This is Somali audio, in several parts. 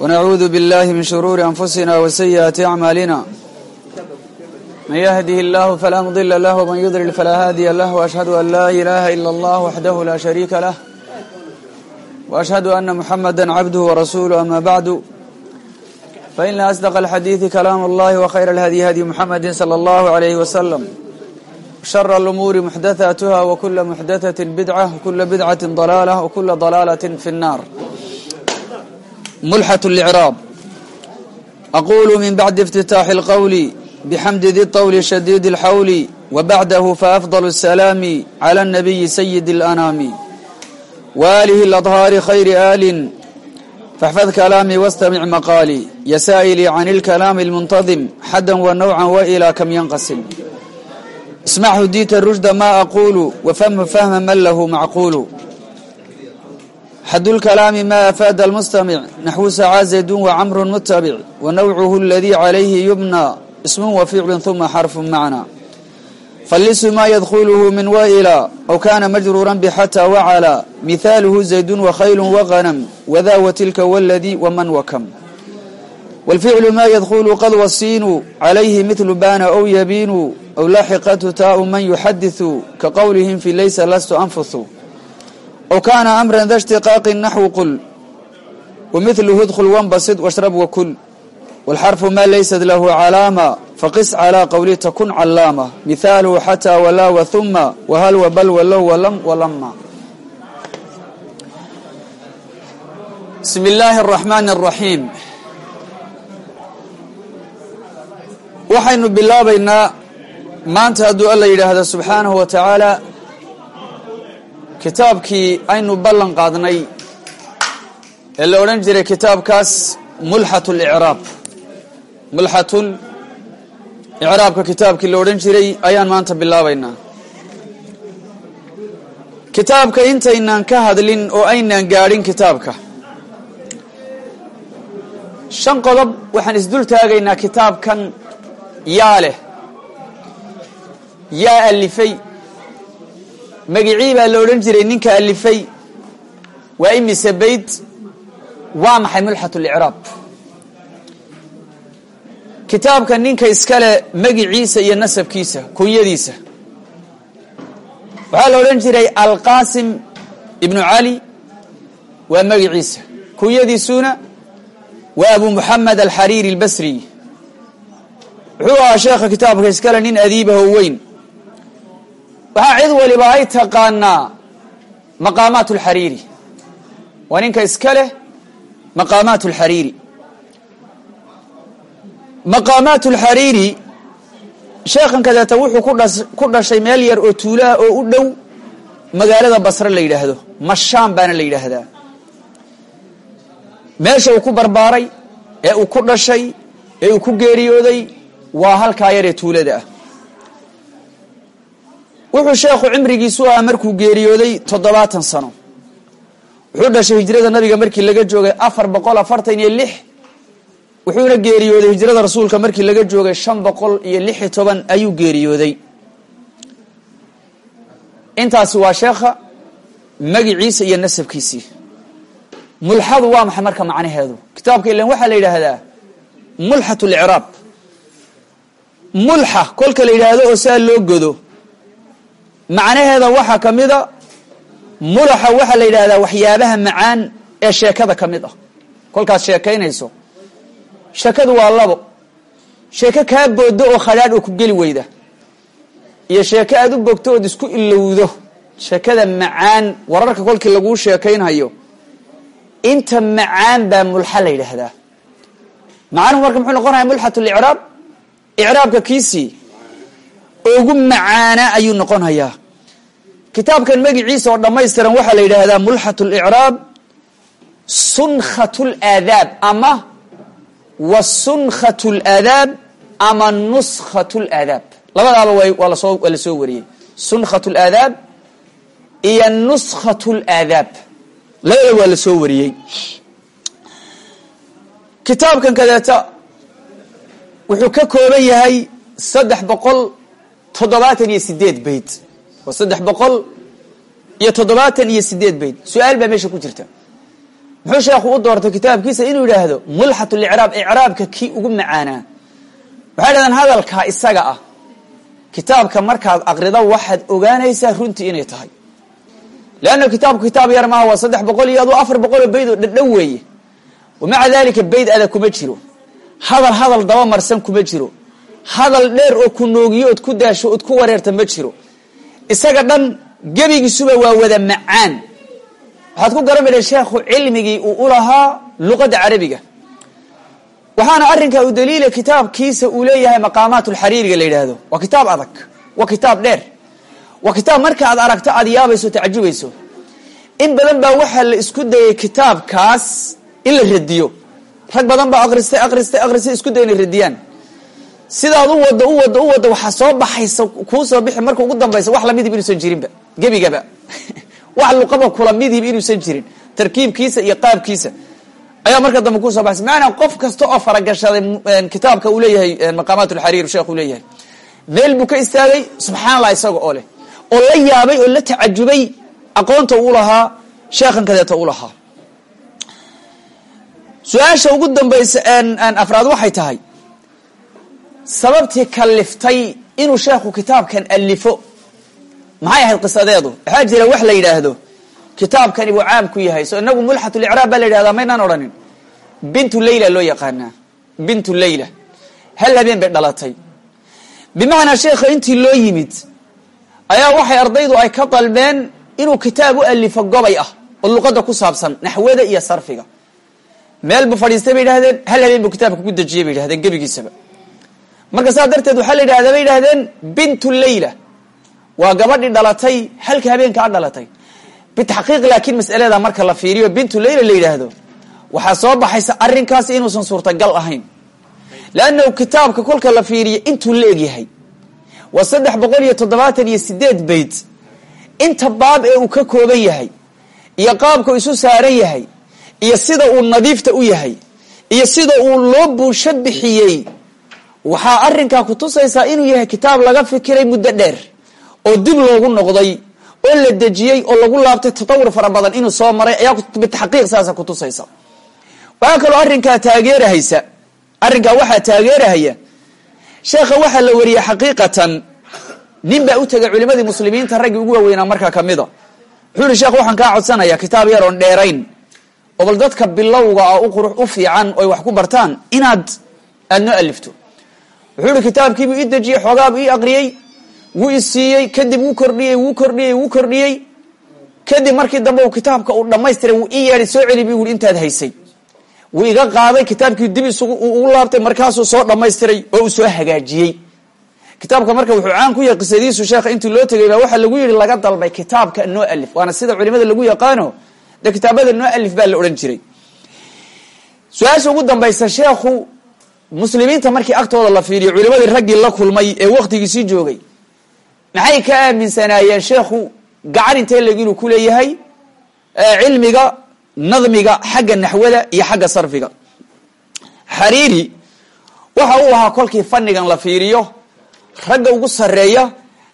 ونعوذ بالله من شرور أنفسنا وسيئات أعمالنا من يهده الله فلا مضل له ومن يضلل فلا هادي له وأشهد أن لا إله إلا الله وحده لا شريك له وأشهد أن محمدا عبده ورسوله أما بعد فإن أصدق الحديث كلام الله وخير الهدي هدي محمد صلى الله عليه وسلم شر الأمور محدثاتها وكل محدثة بدعة وكل بدعة ضلالة وكل ضلالة في النار ملحة الإعراب أقول من بعد افتتاح القول بحمد ذي الطول شديد الحول وبعده فأفضل السلام على النبي سيد الأنام وآله الأطهار خير آل فاحفظ كلامي واستمع مقالي يا سائلي عن الكلام المنتظم حدا ونوعا وإلى كم ينقسم اسمع هديت الرشد ما أقول وفهم فهم من له معقول حد الكلام ما أفاد المستمع نحو سعى زيد وعمر متبع ونوعه الذي عليه يبنى اسم وفعل ثم حرف معنى فاللس ما يدخله من وإلى أو كان مجرورا بحتى وعلى مثاله زيد وخيل وغنم وذا وتلك والذي ومن وكم والفعل ما يدخل قد والسين عليه مثل بان أو يبين أو لاحقته تاء من يحدث كقولهم في ليس لست أنفث w kaana amran da shtiqaaqi naxwu qul wamiluhu idkhul wanbasid washrab wakul wاlxarfu maa laysat lahu calaama faqis calىa qowli takun callaama mihaaluhu xataa walaa wahuma wahal wabal walow walam walama bismi illaahi araxmaani araxiim waxaynu bilaabaynaa maanta hadduu alla yidhaahdo subxaanahu wa tacaala kitaabkii aynu ballan qaadnay ee la odhan jiray kitaabkaas mulxat licraab mulxatul icraabka kitaabkii la odhan jiray ayaan maanta bilaabaynaa. Kitaabka intaynaan ka hadlin oo aynaan gaadhin kitaabka. Shan qodob waxaan isdul taagaynaa kitaabkan yaa leh. Yaa alifay magicii baa la odhan jiray ninka alifay. Waa imise bayd waa maxay mulxat licraab kitaabka ninka iskale magiciisa iyo nasabkiisa kunyadiisa. Waxaa la odhan jiray alqasim ibnu cali waa magiciisa. Kunyadiisuna waa abu muxamed alxariiri albasri. Wuxuu ahaa sheekha kitaabka iskale nin adiibaho weyn waxaa cid waliba ay taqaanaa maqaamaat alxariiri waa ninka iska leh maqaamaat alxariiri maqaamaat alxariiri sheekhan kadeeta wuxuu ku dhashay meel yar oo tuulaah oo u dhow magaalada basre la yidhaahdo. Mashaam baana la yidhaahdaa. Meesha uu ku barbaaray ee uu ku dhashay ee uu ku geeriyooday waa halkaa yaree tuulada ah wuxuu sheekhu cimrigiisu ahaa markuu geeriyooday toddobaatan sano. Wuxuu dhashay hijrada nabiga markii laga joogay afar boqol afartan iyo lix. Wuxuuna geeriyooday hijrada rasuulka markii laga joogay shan boqol iyo lix iyo toban ayuu geeriyooday. Intaasi waa sheekha magiciisa iyo nasabkiisii mulxadu waa maxay marka macnaheedu? Kitaabka ilan waxaa la yidhaahdaa mulxat licraab mulxa kolka la yidhaahdo oo saa loo godo macnaheeda waxaa ka mid a mulaxa waxaa la yidhahdaa waxyaabaha macaan ee sheekada ka mid ah kolkaad sheekaynayso. Sheekadu waa labo. Sheeko kaa boodo oo khadhaadh oo ku geli weyda. Iyo sheeko aad u bogto ood isku ilowdo sheekada macaan wararka kolkii laguu sheekaynhayo inta macaan baa mulxa la yidhaahdaa. Macanuhu marka muxuu noqonaya mulxat licraab icraabka kiisii ugu macaana ayuu noqonayaa kitaabkan magiciisa oo dhammaystiran waxaa la yidhaahdaa mulxat licraab sunkhat laadaab ama wa sunkhat laadaab ama nuskhat laadaab labadaaba waa la soo waa la soo wariyey. Sunkhat laadaab iyo nuskhat laadaab labadaba waa la soo wariyey. Kitaabkan kadeeta wuxuu ka kooban yahay saddex boqol toddobaatan iyo sideed bayd waa saddex boqol iyo toddobaatan iyo sideed bayd su'aal baa meesha ku jirta. Muxuu sheekhu u doortay kitaabkiisa inuu yidhaahdo mulxat licraab icraabka kii ugu macaanaa. Waxay dhahdeen hadalkaa isaga ah kitaabka markaad aqrido waxaad ogaanaysaa runtii inay tahay. Leanna kitaabku kitaab yar maaha waa saddex boqol iyo aduu afar boqol oo bayd oo dhadhow weeye. Wamaca dalika bayd ada kuma jiro. Hadal hadal daba marsan kuma jiro. Hadal dheer oo ku noogiyo ood ku daasho ood ku wareerta ma jiro isaga dhan gebigiisuba waa wada macaan. Waxaad ku garan sheekhu cilmigii uu u lahaa luqadda carabiga. Waxaana arrinkaa u daliila kitaabkiisa uu leeyahay maqaamaat lxariiriga la yidhaahdo. Waa kitaab adag waa kitaab dheer. Waa kitaab marka aad aragto aad yaabayso tacajubayso in badan baa waxaa la isku dayay kitaabkaas in la radiyo. Rag badan baa akristay akristay akristay isku day inay radiyaan sidaad u wado u wado u wado waxaa soo baxaysa kuu soo bixi marka ugu dambaysa wax lamidib inuusan jirinba gebigaba. Wax luqaba kula midib inuusan jirin tarkiibkiisa iyo qaabkiisa. Ayaa marka dambe ku soo baxaysa. Macanaa qof kasta oo faragashaday kitaabka uu leeyahay maqaamaat lxariir sheekhu leeyahay. Meel buu ka istaagay subxaan allah isaga oo leh. Oo la yaabay oo la tacajubay aqoonta uu lahaa sheekhan kadeeta u lahaa. Su'aasha ugu dambaysa afraad waxay tahay sababtii kaliftay inuu sheekhu kitaabkan alifo maxay ahayd qisadeedu? Waxaa jira wax la yidhaahdo. Kitaabkani buu caam ku yahay. So inagu mulxat licraab baa la yidhahdaa maynaan odhanin. Bintu leyla loo yaqaanaa. Bintu leyla hal habeen bay dhalatay. Bimacnaa sheekha intii loo yimid ayaa waxay ardaydu ay ka dalbeen inuu kitaab u alifo gobay ah oo luqadda ku saabsan naxwada iyo sarfiga. Meel buu fadhiistay bay yidhahdeen hal habeen buu kitaabka ku dejiyey bay yidhahdeen gebigiisaba marka saa darteed waxaa la yidhahdaa bay yidhahdeen bintu leyla waa gabadhii dhalatay halka habeenkaa dhalatay. Bitaxqiiq laakiin mas'alada marka la fiiriyo bintu leyla la yidhaahdo waxaa soo baxaysa arrinkaasi inuusan suurtagal ahayn. Leannahu kitaabka kolka la fiiriyo intuu la egyahay waa saddex boqol iyo toddobaatan iyo sideed bayd inta baab ee uu ka kooban yahay iyo qaabka isu saaran yahay iyo sida uu nadiifta u yahay iyo sida uu loo buusho bixiyey waxaa arrinkaa kutusaysaa inuu yahay kitaab laga fikiray muddo dheer oo dib loogu noqday oo la dejiyey oo lagu laabtay tatawur fara badan inuu soo maray ayaa bitaxqiiq saasa kutusaysa waxaa kaloo arrinkaa taageerahaysa arrinkaa waxaa taageerahaya sheekha waxaa la wariyey xaqiiqatan nin baa u tegay culimadii muslimiinta raggii ugu waaweynaa markaa kamida wuxuu yihi sheekh waxaan kaa kitaab yar oon dheerayn oo dadka bilowga ah u qurux u fiican oy wax ku bartaan inaad aada noo alifto wuxuu yihi kitaabkiibuu ii dejiyey xoogaabuu ii aqriyey wuu i kadib wuu kordhiyey wuu kordhiyey wuu kordhiyey. Kadib markii dambe uu kitaabka uu dhamaystiray wuu ii yeedhay soo celi bu yuri intaad haysay. Wuu iga qaaday kitaabkii dib isugu ugu laabtay markaasuu soo dhamaystiray oo uu soo hagaajiyey. Kitaabka marka wuxuu caan ku yahay qisadiisu sheekha intii loo tegay baa lagu yihi laga dalbay kitaabka noo alif. Waana sida culimada lagu yaqaano dee kitaabada noo alif baa la odhan jiray. Su'aasha ugu dambaysa sheekhu muslimiinta markii agtooda la fiiriyo culimadii raggii la kulmay ee waktigiisii joogay maxay ka aaminsanaayeen sheekhu gacan intee leg inuu ku leeyahay? Cilmiga nadmiga xagga naxwada iyo xagga sarfiga. Xariiri waxa uu ahaa kolkii fanigan la fiiriyo ragga ugu sareeya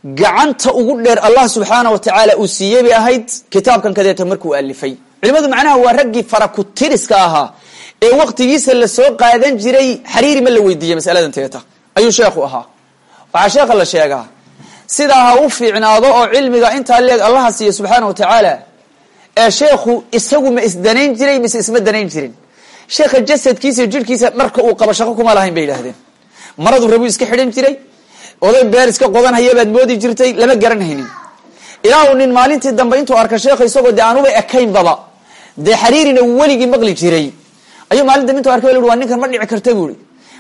gacanta ugu dheer allah subxaana wa tacaala uu siiyey bay ahayd kitaabkan kadeeta markuu alifay culimadu macnaha waa raggii farakutiriska ahaa ee waktigiisa la soo qaadan jiray xariiri ma la weydiiyey masaladan teeta. Ayuu sheekhu ahaa. Waxaa sheekha la sheegaa sidaa ha u fiicnaado oo cilmiga intaa leeg allaha siiya subxaana wa tacaala ee sheekhu isagu ma isdanayn jiray mise isma danayn jirin. Sheekha jasadkiisa iyo jirhkiisa dharka uu qabo shaqo kuma lahayn bay yidhahdeen maradu rabuu iska xidhan jiray oday beer iska qodan hayabaad moodi jirtay lama garan haynin. Ilaa uu nin maalintii dambe intuu arka sheekha isagoo dee aanuba ekaynbaba dee xariirina weligii maqli jiray ayuu maalin dambe intuu arkay l waa ninkan ma dhici karta buui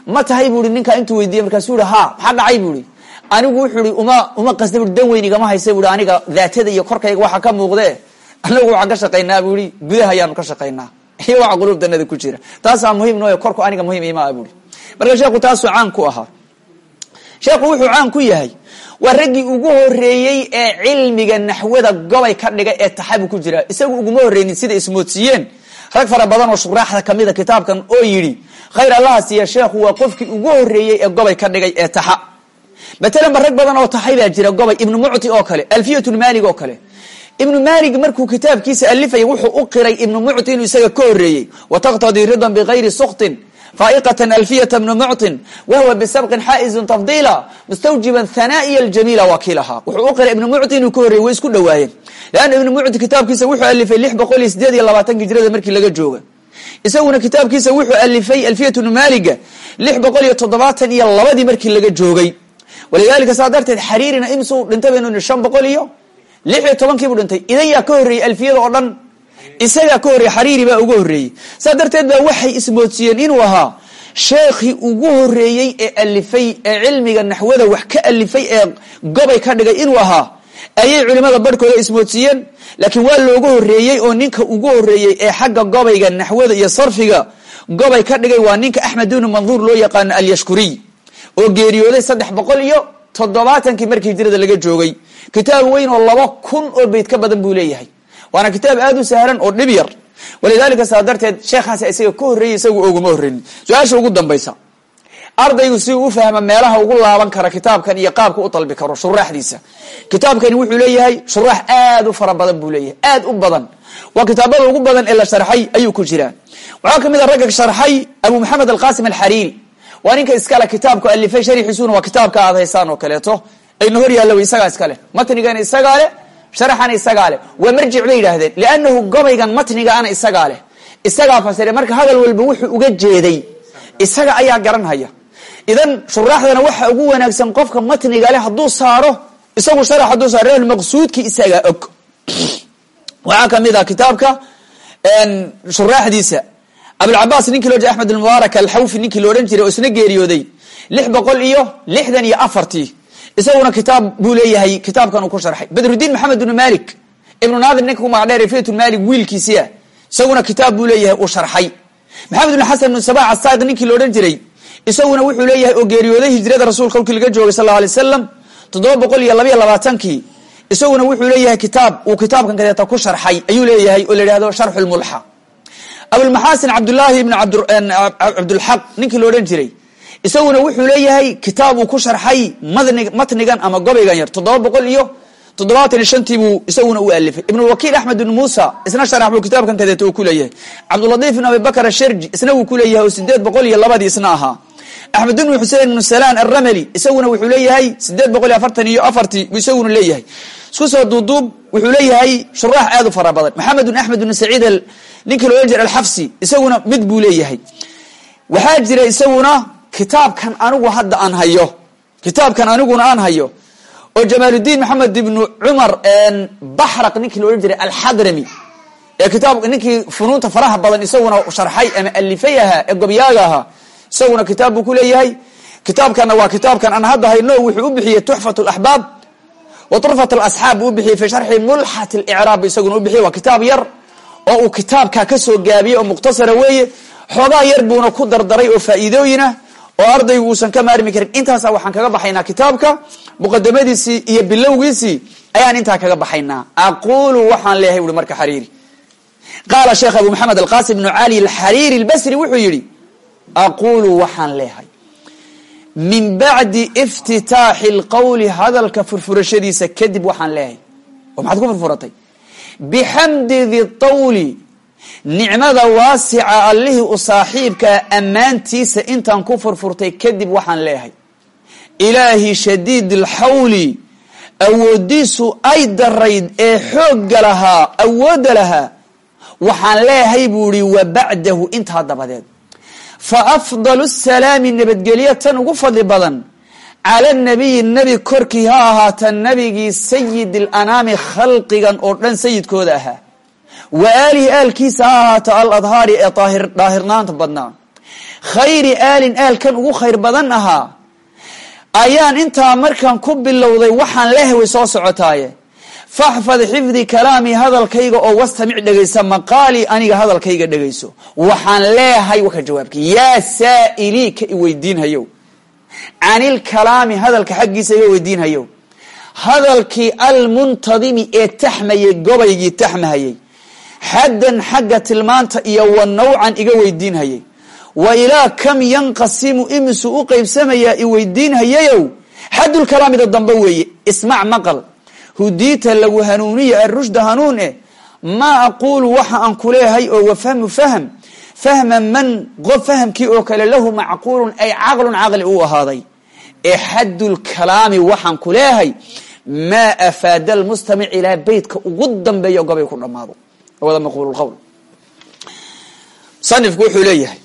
ma tahay buui ninkaa intuu weydiiyey markaasuu yihi ha maxaa dhacay buui anigu wuxuu i uma uma qasda dan weyn igama haysa buui aniga daatada iyo korkayga waxa ka muuqdee. Anagu waxaan ka shaqaynaa buu i gudaha ayaanu ka shaqaynaa. Iyo waxa quluubtanada ku jira. Taasaa muhiim nooy korku aniga muhiim imaa buuri marka sheekhu taasuu caan ku ahaa. Sheekhu wuxuu caan ku yahay waa raggii ugu horeeyey ee cilmiga naxwada gobay ka dhigay ee taxabu ku jira. Isagu uguma horeynin sida ismoodsiiyeen rag fara badan oo shuraaxda kamida kitaabkan oo yidhi khayr allaha siiya sheekhu waa qofkii ugu horeeyey ee gobay ka dhigay ee taxa. Matalan ba rag badan oo taxay baa jira gobay ibnu mucti oo kale alfiyatulmaalig oo kale. Ibnu maalig markuu kitaabkiisa alifayay wuxuu u qiray ibnu mucti inuu isaga ka horeeyey wataqtadii ridan bigayri suktin faa'iqatan alfiyata bnu muctin wahuwa bisabqin xaa'izun tafdiila mustawjiban hanaa'iya aljamiila wakiilaha wuxuu u qiray ibnu mucti inuu ka horreeyey way isku dhowaayeen leanna ibnu mucti kitaabkiisa wuxuu alifay lix boqol iyo sideed iyo labaatanka hijrada markii laga jooga isaguna kitaabkiisa wuxuu alifay alfiyat bnu maaliga lix boqol iyo toddobaatan iyo labadii markii laga joogay walidaalika saa darteed xariirina imsuu dhintay baynu ni shan boqol iyo lix iyo tobankiibuu dhintay idan yaa ka horreeyey alfiyada oo dhan isagaa ka horreeyey xariiri baa uga horreeyey saa darteed baa waxay ismoodsiiyeen inuu ahaa sheekhii ugu horeeyey ee alifay ee cilmiga naxwada wax ka alifay ee gobay ka dhigay inuu ahaa. Ayay culimada barhkooda ismoodsiiyeen laakiin waa looga horeeyey oo ninka ugu horeeyey ee xagga gobayga naxwada iyo sarfiga gobay ka dhigay waa ninka axmed ibnu manduur loo yaqaano alyashkuriy oo geeriyooday saddex boqol iyo toddobaatankii markii hijrada laga joogay. Kitaab weyn oo laba kun oo beyd ka badan buu leeyahay waana kitaab aada u sahlan oo dhib yar. Walidaalika saa sheekhaas isaga ka horreeyey isagu oguma horreynin su'aasha ugu dambaysa. Ardaygu si u fahma meelaha ugu laaban kara kitaabkan iyo qaabka u dalbi karo shuraaxdiisa. Kitaabkani wuxuu leeyahay shuraax aada u fara badan buu leeyahay aada u badan. Waa kitaabada ugu badan ee la sharxay ayuu ku jiraa. Waxaa ka mid a ragga sharxay abu maxamed alqasim alxariiri waa ninka iskale kitaabku alifay sharixiisuna waa kitaabka aad haysaan oo kaleeto. Ayna hor yaalla isagaa iskale matnigana isagaa leh sharaxana isagaa leh waa marjic bay yidhaahdeen liannahu gobaygan matnigaana isagaa leh. Isagaa fasire marka hadal walba wuxuu uga jeeday. Isaga ayaa garanhaya. Idan shuraaxdana waxa ugu wanaagsan qofka matniga leh hadduu saaro isagu sharax hadduu saaro maqsuudki isagaa og. Waxaa ka mid ah kitaabka shuraaxdiisa. Abulcabaas ninkii loo jira axmed almubaarak alxawfi ninkii lo jiray oo isna geeriyooday. Lix boqol iyo lixdan iyo afartii isaguna kitaab buu leeyahay kitaabkan uu ku sharxay. Badrudiin maxamed ibnu malik ibnu naadir ninka ku magac dheer fiyatulmalik wiilkiisia isaguna kitaab buu leeyahay uu sharxay. Maxamed ibnu xasan ibnu sabac asaaq ninkii lo odhan jiray isaguna wuxuu leeyahay oo geeriyooday hijrada rasuulka kolkii laga joogay sal lla alay wasalam toddoba boqol iyo labaiyo labaatankii. Isaguna wuxuu leeyahay kitaab uu kitaabkan kadeeta ku sharxay ayuu leeyahay oo la yidhahdo sharxu lmulxa abulmaxaasin cabdullaahi ibnu cabdulxaq ninkii lo odhan jiray isaguna wuxuu leeyahay kitaab uu ku sharxay matnigan ama gobaygan yar toddoba boqol iyo toddobaatan iyo shantii buu isaguna u alifay ibnuwakiil axmed ibnu muusa isna sharax buu kitaabkan kadeeta uu ku leeyahay. Cabdulatiif ibn abibakr asharji isna wuu ku leeyahay oo sideed boqol iyo labadii isna ahaa. Axmed ibnu xusein ibnu salaan alrameli isaguna wuxuu leeyahay sideed boqol iyo afartan iyo afartii buu isaguna leeyahay. Isku soo duuduub wuxuu leeyahay shuraax aad u fara badan. Maxamed ibn axmed ibnu saciid ninkii loohan jira alxafsi isaguna mid buu leeyahay. Waxaa jira isaguna kitaabkan anigu hadda aan hayo. Kitaabkan aniguna aan hayo. Oo jamaaludiin maxamed ibnu cumar baxraq ninkii lo odhan jiray alxadrami ee kitaab ninkii funuunta faraha badan isaguna sharxay ama alifay ee gobyaaga isaguna kitaab ku leeyahay. Kitaabkana waa kitaabkan aan hadda hayno wuxuu u bixiyey tuxfat laxbaab wa turfat alasxaab buu u bixiyey fi sharxi mulxat licraab isaguna u bixiyey. Waa kitaab yar oo uu kitaabka ka soo gaabiyey oo mukhtasara weeye. Xoogaa yar buuna ku dardaray oo faa'iidooyinah oo ardaygu uusan ka maarmi karin. Intaasa waxaan kaga baxaynaa kitaabka muqadamadiisii iyo bilowgiisii ayaan intaa kaga baxaynaa. Aqulu waxaan leeyahay ui marka xariiri. Qaala sheekh abu maxamed alqasim bnu cali alxariiri albasri wuxuu yihi aqulu waxaan leeyahay min bacdi iftitaaxi lqowli hadalka furfurashadiisa kadib waxaan leeyahay oo maxaad ku furfuratay? Bixamdi di tawli nicmada waasica allihii u saaxiibkaa ammaantiisa intaan ku furfurtay kadib waxaan leeyahay. Ilaahi shadiid alxawli awoodiisu ay darayd ee xoogga lahaa awoodda lahaa waxaan leeyahay buu ihi wa bacdahu intaa dabadeed. Fa afdalu salaami nabadgelyo tan ugu fadli badan. Cala nabiyi nebi korkii ha ahaata nabigii sayid alanaami khalqigan oo dhan sayidkooda ahaa wa aalihi aalkiisa ha ahaato aladhaari ee daahirnaanta badnaa khayri aalin aalkan ugu khayr badan ahaa ayaan intaa markaan ku bilowday waxaan leehay way soo socotaaye. Faxfad xifdi kalaami hadalkayga oo wastamic dhegaysa maqaalii aniga hadalkayga dhegayso waxaan leehay waka jawaabka yaa saa'ilii ka iweydiinhayow canilkalaami hadalka xaggiisa iga weydiinhayow. Hadalkii almuntadimi ee taxmayey gobaygii taxmahayey xaddan xagga tilmaanta iyo wa nawcan iga weydiinhayay. Wa ilaa kam yanqasimu imisu u qaybsamayaa i weydiinhayayow? Xaddulkalaamida dambe weeye ismac maqal. Hudiita lagu hanuuniya arushda hanuun eh maa aquulu waxa aan ku leehay oo wafahmu fahm fahma man qof fahamkii oo kale lahu macquulun ay caqlun caqli u ahaaday. Ee xaddulkalaami waxaan ku leehay maa afaada almustamic ilaa beytka ugu dambeeya gobay ku dhammaado wada maquul qowl musanifku wuxuu leeyahay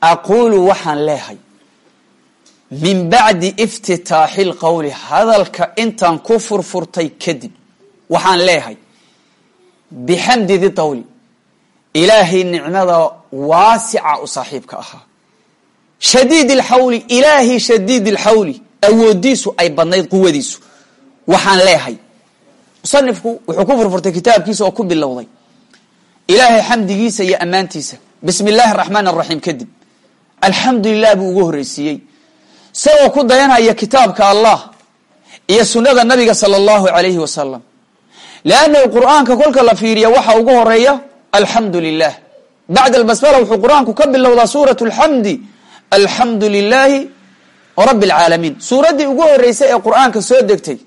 aquulu waxaan leehay min bacdi iftitaaxi lqowli hadalka intaan ku furfurtay kadib waxaan leehay bixamdi di tawli ilaahay nicmada waasica u saaxiibka ahaa shadiid alxawli ilaahay shadiid alxawli awoodiisu ay badnayd quwadiisu waxaan leehay musanifku wuxuu ku furfurtay kitaabkiisa oo ku bilowday. Ilaahay xamdigiisa iyo ammaantiisa. Bismi illaahi araxmaan araxiim kadib. Alxamdu lilah buu ugu horreysiiyey isagoo ku dayanaya kitaabka allah iyo sunnada nabiga sala allahu alayhi wasalam leannahu qur'aanka kolka la fiiriya waxa ugu horreeya alxamdu lilah bacda albasmala wuxuu qur'aanku ka bilowdaa suurat alxamdi alxamdu lilaahi rabi alcaalamiin suuraddii ugu horeysay ee qur'aanka soo degtay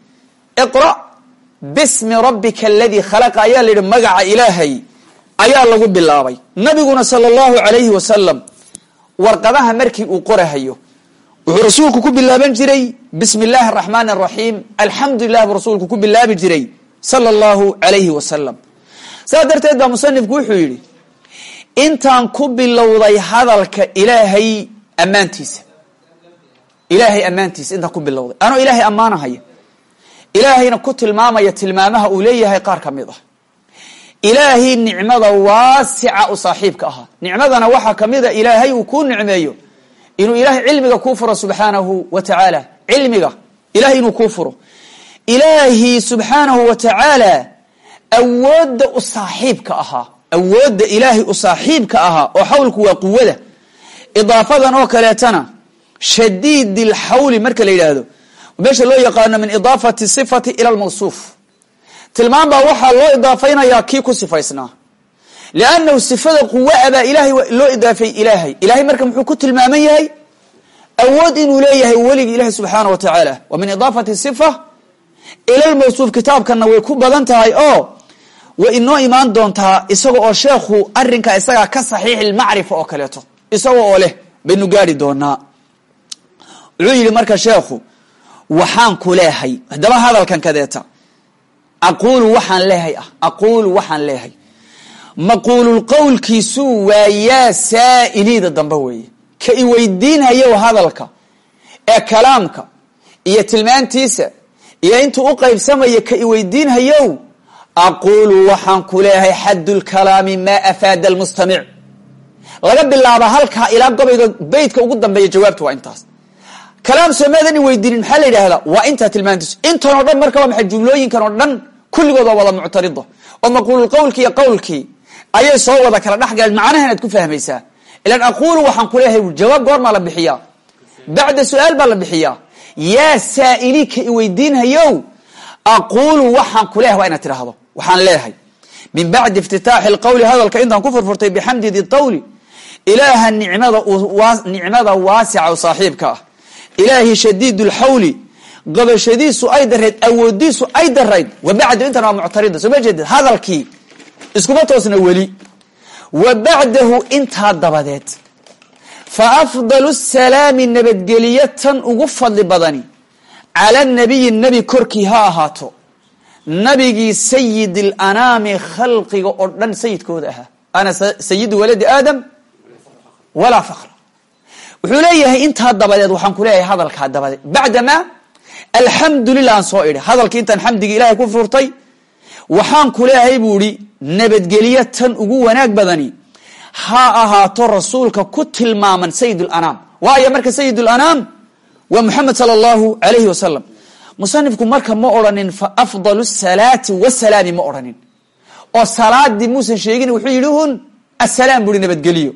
bismi rabbika aladii khalaqa. Ayaa la magaca ilaahay. Ayaa lagu bilaabay. Nabiguna sala allahu alayhi wasalam warqadaha markii uu qorahayo wuxuu rasuulku ku bilaaban jiray bismi illaahi araxmaan araxiim alxamdu lilah buu rasuulku ku bilaabi jiray sala allahu alayhi wasalam saas darteed baa musanifku wuxuu yidhi intaan ku bilowday hadalka ilaahay ammaantiisa. Ilaahay ammaantiisa intaan ku bilowday. Anoo ilaahay ammaanahaya ilaahayna ku tilmaamaya tilmaamaha uu leeyahay qaar ka mid ah ilaahay nicmada waasica u saaxiibka ahaa nicmadana waxaa kamida ilaahay uu kuu nicmeeyo inuu ilaahay cilmiga kuu furo subxaanahu wa tacaala cilmiga ilahay inuu kuu furo ilaahi subxaanahu wa tacaala awoodda u saaxiibka ahaa awoodda ilaahay u saaxiibka ahaa oo xawlku waa quwada idaafadan oo kaleetana shadiid alxawli marka la yidhaahdo meesha loo yaqaano min idaafati sifati ila lmawsuuf tilmaan baa waxaa loo idaafaynayaa kii ku sifaysnaa. Liannahu sifada quwaa baa ilahay loo idaafay ilaahay. Ilahay marka muxuu ku tilmaaman yahay? Awood inuu leeyahay weligii ilahi subxaana wa tacaala wa min idaafati sifa ila lmawsuuf kitaabkana way ku badan tahay oo way inoo imaan doontaa isaga oo sheekhu arinka isagaa ka saxiix ilmacrifa oo kaleeto. Isaga oo leh baynu gaari doonaa wuxuu yidhi marka sheekhu waxaan ku leehay. Haddaba hadalkan kadeeta aquulu waxaan leehay ah. Aquulu waxaan leehay. Maquululqowlkiisuu waa yaa saa'iliida dambe weeye. Ka i hadalka ee kalaamka iyo tilmaantiisa iyo intuu u qaybsamaya ka i weydiinhayow aquulu waxaan ku leehay xaddulkalaami maa afaada almustamic laga bilaaba halkaa ilaa gobayga beytka ugu dambeeya jawaabta waa intaas kalaam soomaadan weydiinin maxaa la yidhahdaa waa intaa tilmaantiisu. Intan oo dhan marka waa maxay? Jumlooyinkan oo dhan kulligood waa wada muctarida oo maquululqowlkii iyo qowlkii ayay soo wada kala dhex galeen. Macnaha inaad ku fahmaysaa. Ilan aquulu waxaan ku leeyahay jawaab goormaa la bixiyaa. Bacda su'aal baa la bixiyaa. Yaa saa'ili ka i weydiinhayow aquulu waxaan ku leeyahay waa inaad tidhaahdo. Waxaan leeyahay min bacdi iftitaaxi lqowli hadalka intaan ku furfurtay bixamdi di tawli ilaaha nicmada nicmada waasica oo saaxiibka ah ilaahi shadiid lxawli gabashadiisu ay darayd awoodiisu ay darayd wa bacdu intan waa muctarida soo ma jeedid hadalkii iskuma toosna weli wa bacdahu intaa dabadeed fa afdalu salaami nabadgeliyo tan ugu fadli badani cala nabiyi nebi korkii ha ahaato nabigii sayid alanaami khalqiga oo dhan sayidkooda ahaa ana sayidu waladi aadam walaa fakra wuxuu leeyahay intaa dabadeed waxaan ku leeyahay hadalkaa dabadeed. Bacdamaa alxamdu lilah aan soo idhi hadalkii intaan xamdiga ilahay ku furtay waxaan ku leeyahay buu ihi nabadgelyo tan ugu wanaag badani ha ahaato rasuulka ku tilmaaman sayid lanaam waayo marka sayid lanaam waa muxamed sala allahu alayhi wasalam musanifku marka ma odhanin fa afdalu salaati wasalaami ma odhanin. Oo salaadii muusan sheegin wuxuu yidhi hun asalaam buri nabadgeliyo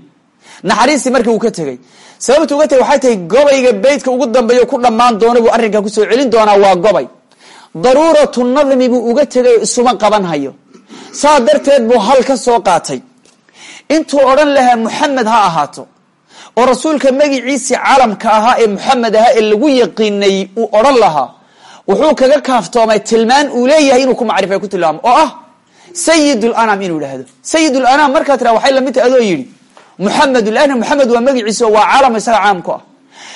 naxariistii marka uu ka tegey sababtu uga tegey waxay tahay gobayga beytka ugu dambeeyo ku dhammaan doona buu arrinkaa ku soo celin doonaa waa gobay. Daruuratu nadmi buu uga tegay isuma qaban hayo. Saa darteed buu hal ka soo qaatay. Intuu odhan lahaa muxamed ha ahaato oo rasuulka magiciisii calamka ahaa ee muxamed ahaa ee lagu yaqiinay uu odhan lahaa wuxuu kaga kaaftoomay tilmaan uu leeyahay inuu ku macrifay ku tilmaamo. Oo ah sayid lanam inuu idhaahdo sayid lanam markaa tira waxay la mid tahay adoo yidhi lana muxamed waa magiciisa waa calam isaga caam ku ah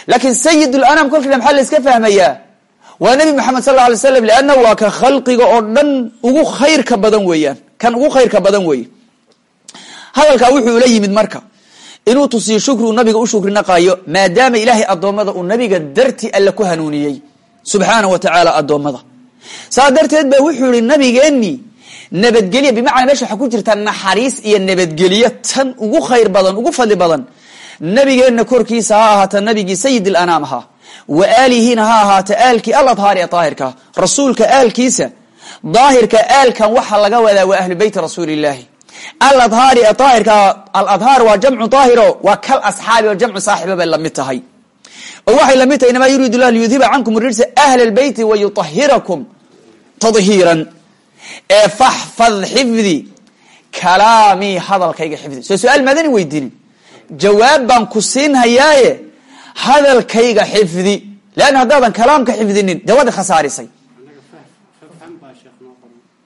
laakiin sayid lanam kolkii maxaa la iska fahmayaa waa nebi moxamed sal alay slam leanna waa ka khalqiga oo dhan ugu khayrka badan weeyaan. Kan ugu khayrka badan weeye. Hadalkaa wuxuu la yimid marka inuu tusiyo shukriu nabiga u shukri naqaayo maadaama ilaahay addoommada uu nabiga darti alle ku hanuuniyey nabadgelya bimacnaa meesha waxaa ku jirta naxariis iyo nabadgelyo tan ugu khayr badan ugu fadli badan. Nabigeenna korkiisa ha ahaata nabigii sayid alanaam ahaa wa aalihiina ha ahaata aalkii aladhaari ee daahirka rasuulka aalkiisa daahirka aalkan waxaa laga wadaa waa ahlu beyti rasuuli illaahi aladhaari ee daahirka aladhaar waa jamcu daahiro waa kal asxaabi oo jamcu saaxiba bay la mid tahay. Oo waxay la mid tahay inamaa yuriidu llah liyudhiba cankum rirsa ahla lbeyti wa yutahirakum tadhiiran ee faxfad xifdi kalaamii hadalkayga xifdi. Soo su'aal maadani weydiinin jawaab baan ku siin hayaaye hadalkayga xifdi. Leanna haddaadan kalaamka xifdinin dee waad khasaarisay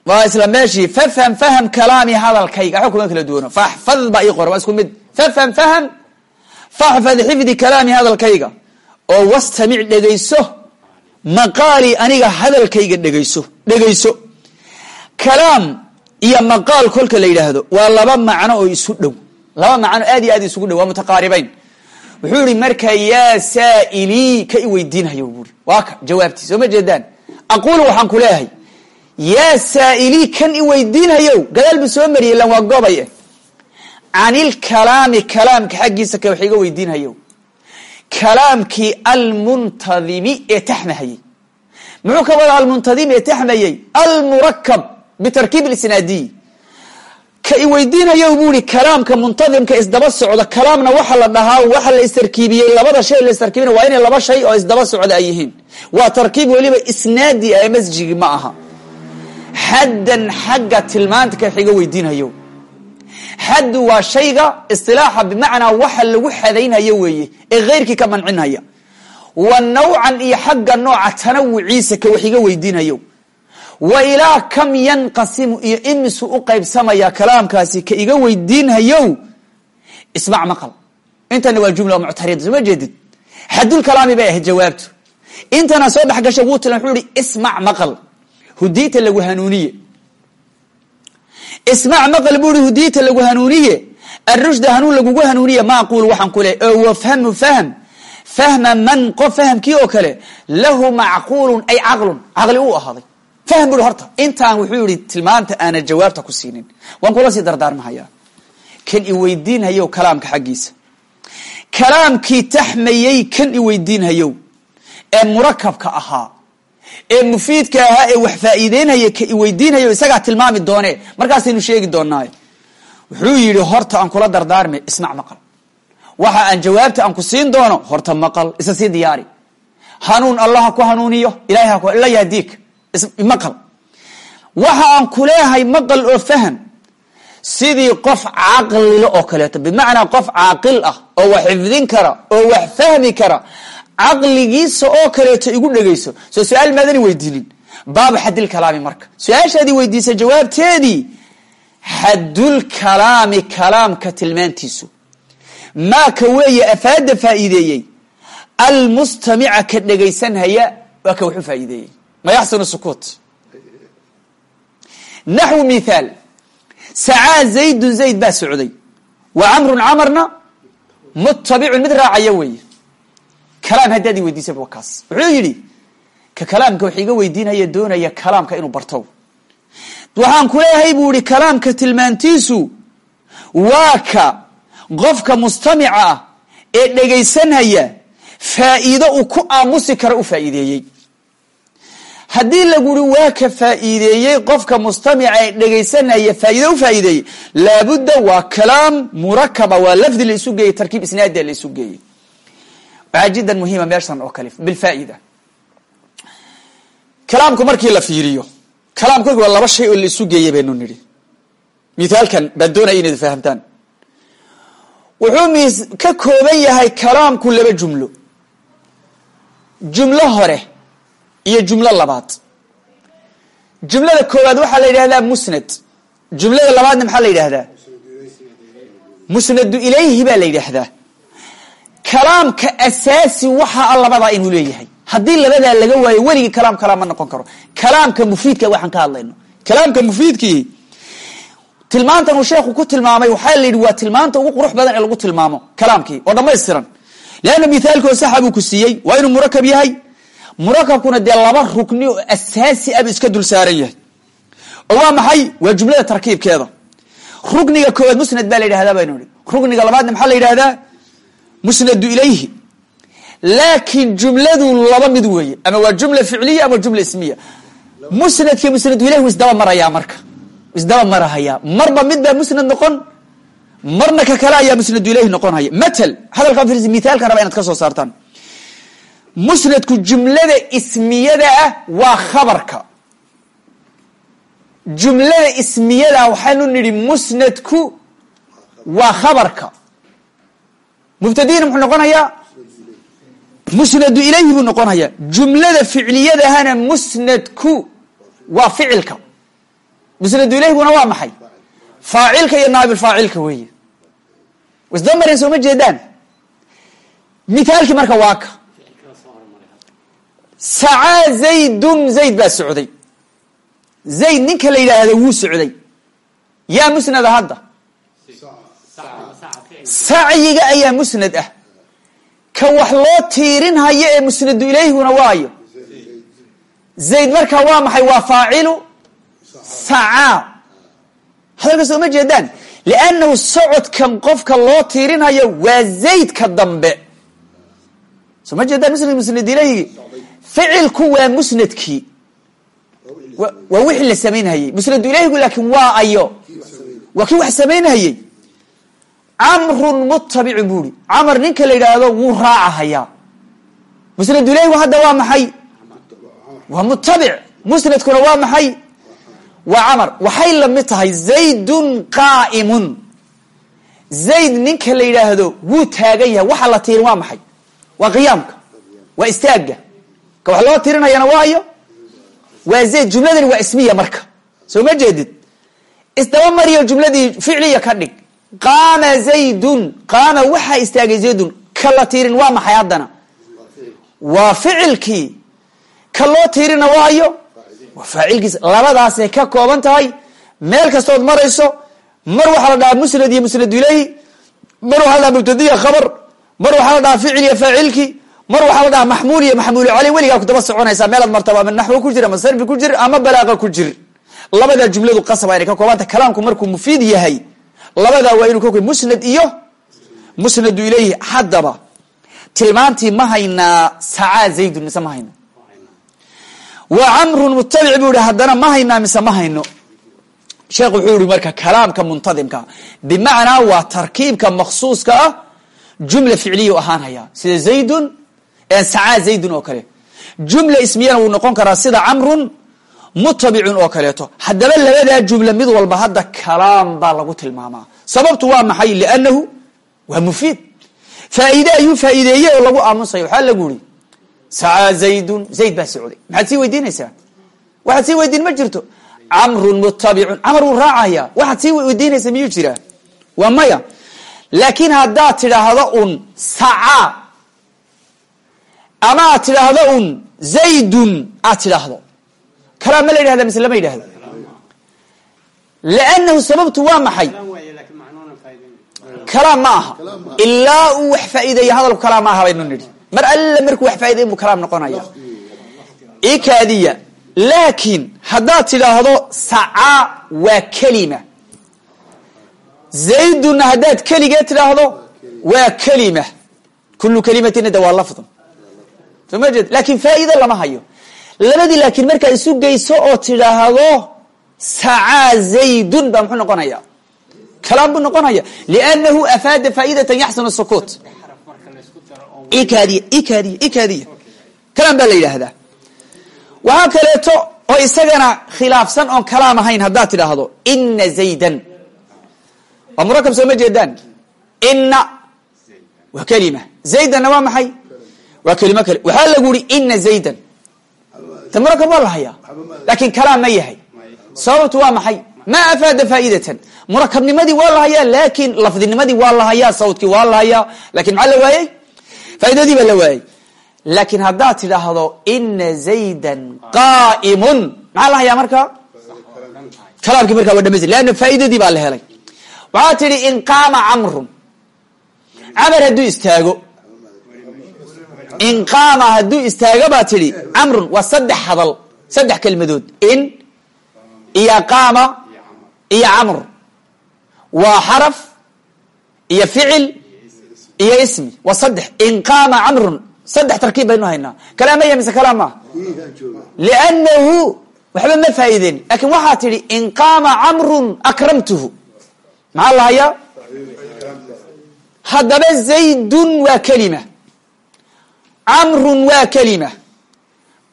waa isla meeshii fafham faham kalaami hadalkayga. Waxba kuma kala duwano. Faxfad baa ii qora isku mid. Fafham faham faxfad xifdi kalaami hadalkayga. Oo wastamic dhegayso maqaali aniga hadalkayga dhegayso dhegayso kalaam iyo maqaal kolka la yidhaahdo waa laba macno oo isu dhow. Laba macno aad iyo aad isugu dhow waa mutaqaaribayn. Wuxuu yihi marka yaa saailii ka i weydiinhayo buuri waa ka jawaabtii soo ma jeedaan? Aquulu waxaan ku leeyahay yaa saailii kan i weydiinhayow gadaal soo mariyay lan waa gobay can ilkalaami kalaamka xaggiisa ka wax iga kalaamkii almuntadimi ee taxmahayey muxuu ka wada almuntadim ee taxmayey almurakab bitarkiib isnaadiy ka i weydiinayo kalaamka muntadimka isdaba socda kalaamna waxa la dhahaa waxa la istarkiibiyey labada shay la istarkiibina waa inay laba shay oo isdaba socda ay yihiin waa tarkiib weliba isnaadi ee masjigi ma aha xaddan xagga tilmaanta xiga weydiinhayo xaddu waa shayga isilaaxa bimacnaa waxa lagu xadaynhayo weeye ee keyrkii ka mancinhaya wa nawcan iyo xagga nooca tanawuciisa ka wax iga weydiinhayo wa ilaa kam yanqasimu iyo imisu u qaybsamaya kalaamkaasi ka iga weydiinhayow ismac maqal. Intana waa jumla muctarida soo ma jeedid? Xadulkalaami bay ahayd jawaabtu. Intana soo dhex gasha wuu tilan wuxuu ihi maqal hudiita lagu hanuuniye. Ismac maqal buu hudiita lagu hanuuniye arushda hanuun lagugu hanuuniye ma aquul waxaan ku leh oo wafhamu fahm fahma man qof fahamkii oo kale lahu macquulun ay caqlun caqli uu ahaaday fahm bui horta. Intaan wuxuu yihi tilmaanta aana jawaabta ku siinin. Waan kula sii dardaarmahayaa kan i weydiinhayow kalaamka xaggiisa. Kalaamkii taxmayey kan i weydiinhayow ee murakabka ahaa. Ee mufiidka ahaa ee wax faa'iideynhaya ka i weydiinhayo isagaa tilmaami doonee markaasaynu sheegi doonaaye wuxuu yidhi horta aan kula dardaarmay ismac maqal. Waxa aan jawaabta aan ku siin doono horta maqal isa sii diyaari. Hanuun allaha ku hanuuniyo ilahay la yahdiik maqal. Waxa aan ku leeyahay maqal oo faham sidii qof caqlile oo kaleeto bimacnaa qof caaqil ah oo wax xifdin kara oo wax fahmi kara caqligiisa oo kaleeto igu dhegayso soo su'aal maadani weydiinin baabu xadilkalaami marka. Su'aashaadii weydiisa jawaabteedii xadulkalaami kalaamka tilmaantiisu. Maaka weeye afaada faa'iideeyey. Almustamica ka dhegaysanhaya waa ka wax u faa'iideeyey ma yaxsunu sukuut naxwu mithaal sacaa zaydun zayd baa socday. Wa camrun camarna mutabicun mid raacaya weeye. Kalaam haddaad i weydiisaba wa kaas. Wuxuu yidhi ka kalaamka wax iga weydiinaya doonaya kalaamka inuu barto waxaan ku leeyahay buu ihi kalaamka tilmaantiisu waa ka qofka mustamica ah ee dhegaysanhaya faa'iido uu ku aamusi karo u faa'iideeyey haddii laguri waa ka faa'iideeyey qofka mustamica ee dhegaysanaya faa'iide u faa'iideeyey laabudda waa kalaam murakaba waa lafdi la isu geeyey tarkiib isnaadiya la isu geeyey. Waxaa jiddan muhiima meeshan oo kale bilfaa'ida kalaamku markii la fiiriyo kalaamku waa laba shay oo la isu geeyey baynu nidhi. Mithaalkan baan doonaya inaad fahamtaan. Wuxuu mis ka kooban yahay kalaamku laba jumlo. Jumlo hore iyo jumlo labaad. Jumlada koowaad waxaa la yidhahdaa musnad. Jumlada labaadna maxaa la yidhahdaa? Musnadu ilayhi baa la yidhaahdaa kalaamka asaasi waxa a labadaa inuu leeyahay. Haddii labadaa laga waayo weligii kalaam kalaam ma noqon karo. Kalaamka mufiidka waxaan ka hadlayno. Kalaamka mufiidkii tilmaantan uu sheekhu ku tilmaamay waxaa la yidhi waa tilmaanta ugu qurux badan ee lagu tilmaamo kalaamkii. Oo dhammaystiran. Leanna mithaalkoo saxa ku siiyey. Waa inuu murakab yahay murakabkuna dee laba rukni oo asaasi abu iska dul saaran yahay. Oo waa maxay? Waa jumlada tarkiibkeeda. Rukniga koowaad musnad baa la yidhahdaa baynu rukniga labaadna maxaa la yidhahdaa musnadu ilayhi. Laakiin jumladu laba mid weeye. Ama waa jumla ficliya ama jumla ismiya. Musnadki musnadu ilayhi isdaba marayaa marka. Isdaba marahayaa. Marba mid baa musnad noqon marna ka kale ayaa musnadu ilayhi noqon haya matal hadalkaa firs mithaalkan raba inaad ka soo saartaan musnadku jumlada ismiyada ah waa khabarka. Jumlada ismiyada ah waxaanu nidhi musnadku waa khabarka. Mubtadiina muxuu noqonayaa musnadu ilayhi buu noqonayaa jumlada ficliyadahana musnadku waa ficilka. Musnadu ilayhiguna waa maxay? Faacilka iyo naabilfaacilka weeye. Isdaba mareen sooma jeedaan? Mithaalkii marka waa sacaa zaydun zayd baa socday. Zayd ninka la yidhaahdo wuu socday. Yaa musnada hadda sacyiga ayaa musnad ah. Ka wax loo tiirin hayo ee musnadu ilayhiguna waayo. Zayd markaa waa maxay? Waa faacilu? Sacaa hadalka sooma jeedaan. Liannahu socodkan qofka loo tiirinhayo waa zaydka dambe. Soo ma jeedaan musnad musnad ilayhigi ficilku waa musnadkii. Waa wixii la samaynhayey musnadu ilayhigu laakiin waa ayo. Waa kii wax samaynhayey camrun mutabicun buu ihi camar ninka la yidhaahdo wuu raacahayaa. Musnadu ilayhigu hadda waa maxay? Waa mutabic musnadkuna waa maxay? Waa camar waxay la mid tahay zaydun qaa'imun zayd ninka la yidhaahdo wuu taagan yahay. Waxa la tiirin waa maxay? Waa qiyaamka. Waa istaagga ka wax loo tirinayana waayo? Waa zayd jumladani waa ismiya marka. Soo ma jeedid? Isdaba mariyo jumladii ficliya ka dhig. Qaama zaydun qaama waxaa istaagay zaydun ka la tiirin waa maxay haddana? Waa ficilkii. Ka loo tiirina waayo? Waa faacilkiisa labadaasay ka kooban tahay. Meel kastood marayso mar waxaa la dhahaa musnad iyo musnadu ilayhi mar waxaa la dhaha mubtadiya khabar mar waxaa la dhahaa ficil iyo faacilki mar waxaa la dhahaa maxmuul iyo maxmuulu caley weligaa ku daba soconaysaa meelaad martaba ama naxwo ku jir ama sarfi ku jir ama balaaqa ku jir. Labadaa jumladu qasaba inay ka koobanta kalaamku markuu mufiid yahay labadaa waa inuu ka koy musnad iyo musnadu ilayhi haddaba. Tilmaantii ma haynaa sacaa zaydun mise ma hayno wa camrun mutabic buu ihi haddana ma haynaa mise ma hayno. Sheekh wuxuu yihi marka kalaamka muntadimka bimacnaa waa tarkiibka maksuuska ah jumla ficliya ahaanhaya sida zaydun sacaa zaydun oo kale. Jumla ismiyana wuu noqon karaa sida camrun mutabicun oo kaleeto. Haddaba labadaa jumla mid walba hadda kalaam baa lagu tilmaamaa. Sababtu waa maxay? Liannahu waa mufiid. Faa'iide ayuu faa'iideeyey oo lagu aamusayo. Waxaa lagu yihi sacaa zaydun. Zayd baa socday. Maxaad sii weydiinaysaa? Waxaad weydiin ma jirto? Camrun mutabicun camar wuu raacaya. Waxaad weydiinaysa miyuu jiraa? Waa maya. Laakiin haddaad tidhaahdo un sacaa ama aad tidhaahdo un zaydun aad tidhaahdo. Kalaam ma la yidhahda mise lama yidhahdo? Liannahu sababtu waa maxay? Kalaam ma aha. Ilaa uu wax faa'iideeya hadalku kalaam ma aha baynu nidhi. Mar alla markuu wax faa'ideyn buu kalaam noqonaya ikaadiya laakiin haddaad tidhaahdo sacaa waa kelima. Zaydunna haddaad keligee tidhaahdo waa kelima. Kullu kelimatina de waa soo ma jeed laakin faa'iide lama hayo. Labadii laakiin markaad isu geyso oo tidhaahdo sacaa zaydun baa muxuu noqonaya. Kalaam buu noqonaya. Liannahu afaada faa'idatan yaxsanu sukuut. Ikaadiya ikaadiya ikaadiya. Kalaam baa la yidhaahdaa. Waxaa kaleeto oo isagana khilaafsan oon kalaam ahayn haddaad tidhaahdo ina zaydan. Waa murakab soo ma jeedaan. Ina waa kelima zaydanna waa kelimo kale. Waxaa lagu yihi ina zaydan. De murakab waa la hayaa laakin kalaam ma yahay. Sababtu waa maxay? Ma afaada faa'idatan murakabnimadii waa la hayaa laakin lafdinimadii waa la hayaa sawdkii waa la hayaa. Lakin maxaa la waayey faaidadii baa la waayey laakin haddaad tidhaahdo ina zaydan qa'imun maxaa la hayaa markaa la helay. Waxaa in qaama camrun camar hadduu istaago in qaama hadduu istaago baa tidhi camrun waa saddex hadal saddex kelmadood in iyo qaama iyo camr waa xaraf iyo ficil iyo ismi waa saddex in qaama camrun saddex tarkiib baynu haynaa kalaamaya mise kalaam maaha liannahu waxba ma faa'iideen laakiin waxaa tidhi in qaama camrun akramtuhu maxaa la hayaa haddaba zaydun waa kelima camrun waa kelima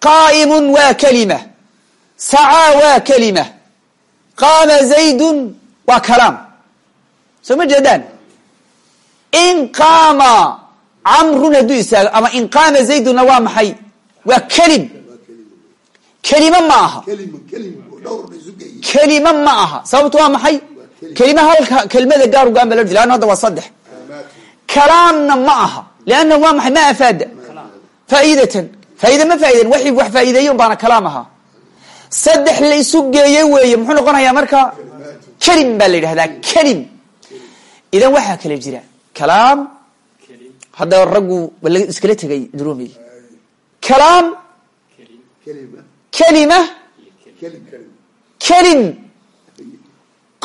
qaa'imun waa kelima sacaa waa kelima qaama zaydun waa kalaam soo ma jeedaan in qaama camrun hadduu istaago ama in qaama zaydunna waa maxay? Waa kelim kelima ma aha. Kelima ma aha. Sababtu waa maxay? Kelima halka kelmada gaaru gaan ba la leanna hadda waa saddex kalaamna ma aha. Waa maxay? Ma afaada faa'idatan faaida ma faa'idan wa wax faa'ideeye un baana kalaam ahaa. Saddex la isu geeye weeye muxuu noqonayaa marka? Kelim baa la yidhahdaa kelim idan waxaa kala jira kalaam. Hadda raggu iskala tegay drumi kalaam. Kelima. Kelim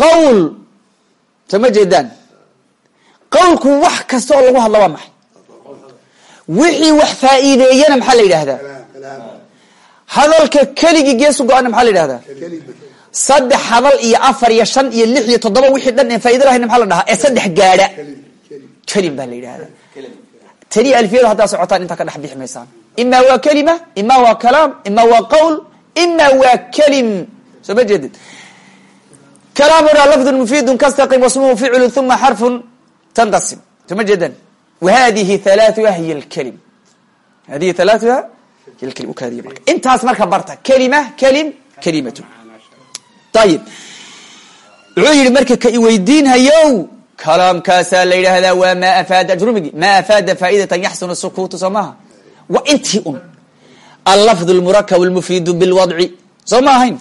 qowl soo qowlku wax kasta lagu hadlo waa maxay wixii wax faa'iideeyana maxaa la yidhaahdaa? hadalka keligii geesu go-ana maxaa la yidhahdaa saddex hadal iyo afar iyo shan iyo lix iyo toddoba wixii dhan ee faa'ido lahayn maxaa la dhahaa? ee saddex gaadha. kelim baa la yidhahdaa tani alfiyadu haddaa socotaan intaa ka dhex bixi maysaan. ima waa kelima ima waa kalaam ima waa qowl ima waa kelim. soo ma jeedid kalaamuna lafdun mufidun kastaqim wasmuhu ficlu uma xarfun tanqasim. soo ma jeedan wahadihi halaatuha hiy lkelim hadihi halaatuha hiy lkelim ukaadiya marka intaas marka barta kelima kelim kelimatu ayib wuxuu yihi marka ka iweydiinhayow kalaamkaasaa la yidhaahdaa waa ma afaada jrumigi ma afaada faa'idatan yaxsunu sukuutu soo maaha wa intii un allafd lmurakab lmufiidu bilwadci soo ma ahayn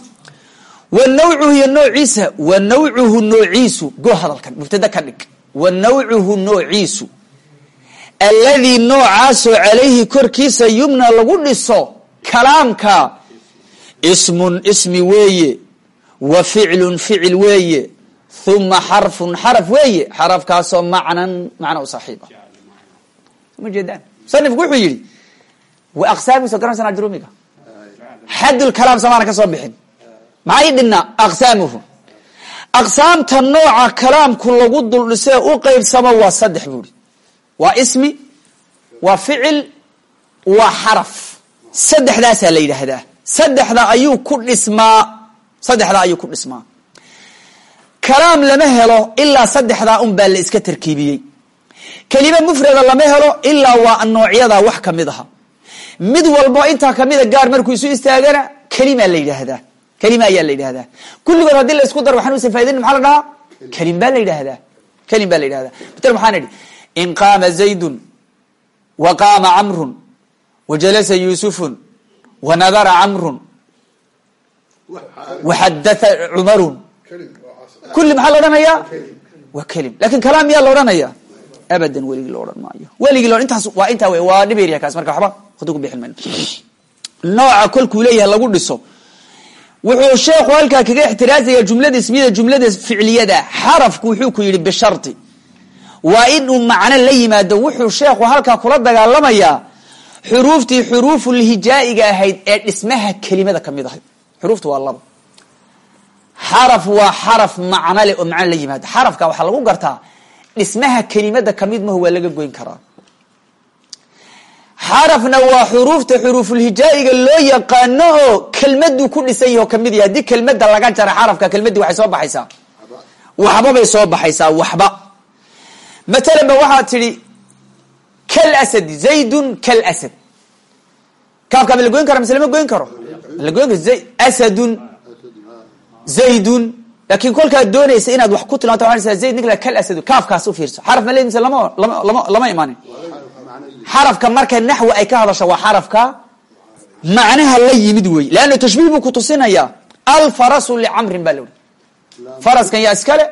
wa nawcuhu iyo noociisa wa nawcuhu noociisu go hadalkan mubtada ka dhig wa nawcuhu noociisu alladii noocaasoo calayhi korkiisa yumna lagu dhiso kalaamka ismun ismi weeye wa ficlun ficil weeye uma xarfun xaraf weeye xarafkaasoo macnan macna u saaxiiba ma jeedaan? Musanifku wuxuu yidhi wa aqsaamiisa garanaysan ajrumiga xadulkalaam samaana ka soo bixin. Maxaa ii dhinaa aqsaamuhu. Aqsaamta nooca kalaamku lagu dul dhisee u qeybsamo waa saddex buuri waa ismi waa ficil waa xaraf. Saddexdaasaa la yidhaahdaa. Saddexda ayuu ku dhismaa. Saddexdaa ayuu ku dhismaa. Kalaam lama helo ilaa saddexdaa un baa la iska tarkiibiyey. Kelime mufrada lama helo ilaa waa noocyadaa wax ka mid kamida gaar markuu isu istaagana kelima la yidhaahdaa. Kelima ayaa la yidhahdaa kulligood haddii la isku daro waxaan usan faidin maxaa la dhahaa? Kelim la yidhahdaa kelim la yidhahdaa matal maxaan in qaama zaydun wa qaama camrun wa jalasa yuusufun wa nadara camrun wa xadatha cumarun kulli maxaa la odhanayaa waa kelim laakiin kalaam miyaa la odhanaya abadan weligii lo odhan maayo weligii lo intaas waa intaa wey waa dhibeerya kaas marka waxba hada ku bixin mayno nooca kolkuu leeyahay lagu dhiso wuxuu sheekhu halkaa kaga ixtiraazaya jumlada ismiyada jumlada ficliyada xarafku wuxuu ku yidhi bishardi waa inuu macno la yimaado wuxuu sheekhu halkaa kula dagaalamayaa xuruuftii xuruufulhijaa'iga ahayd ee dhismaha kelimada ka mid ahayd. Xuruuftu waa laba. Xaraf waa xaraf macno leh oo macno la yimaado. Xarafka waxaa lagu gartaa dhismaha kelimada ka mid maho waa laga goyn karaa. Xarafna waa xuruufta xuruufulhijaa'iga loo yaqaano oo kelmaduu ku dhisan yahi oo ka mid yahay. Haddii kelmada laga jara xarafka kelmadii waxay soo baxaysaa. Waxba bay soo baxaysaa waxba matalan ba waxaad tidhi kalasad zaydun kalasad kaafka ma la goyn kara mise lama goyn karo? Ma la goyn asadun zaydun. Laakiin kolkaad doonaysa inaad wax ku tilmaanto waa zayd ninka kalasad kaafkaas u fiirso. Xaraf ma le lama lama lama imaanin. Xarafka marka naxwi ay ka hadasho waa xarafka macnaha la yimid wey leanna tashbiih buu kutusinayaa alfarasu licamrin baa la uri faraskan yaa iskale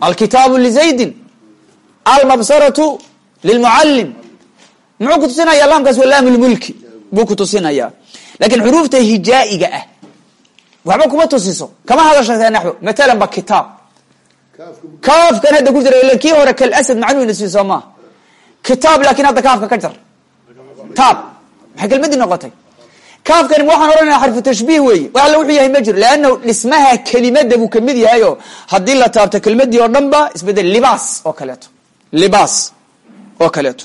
alkitaabu lizaydin almabsaratu lilmucalim muxuu kutusinaya laamkaas waa laam lmulki buu kutusinayaa. Lakin xuruufta hijaa'iga ah waxba kuma tusiso. Kama hadasha naxwo matalan ba kitaab. Kaafkan hadda ku jira kii hore kalasad macnuu nasiy soo maaha kitaab laakin hadda kaafka ka jar taab maxay kelmadii noqotay? Kaafkani waxaan ohanaya xarfu tashbiih weeye. Wax alla wuxuu yahay ma jiro leannahu dhismaha kelimada buu ka mid yahay oo haddii la taabto kelmadii oo dhan ba isbeddel libaas oo kaleeto libaas oo kaleeto.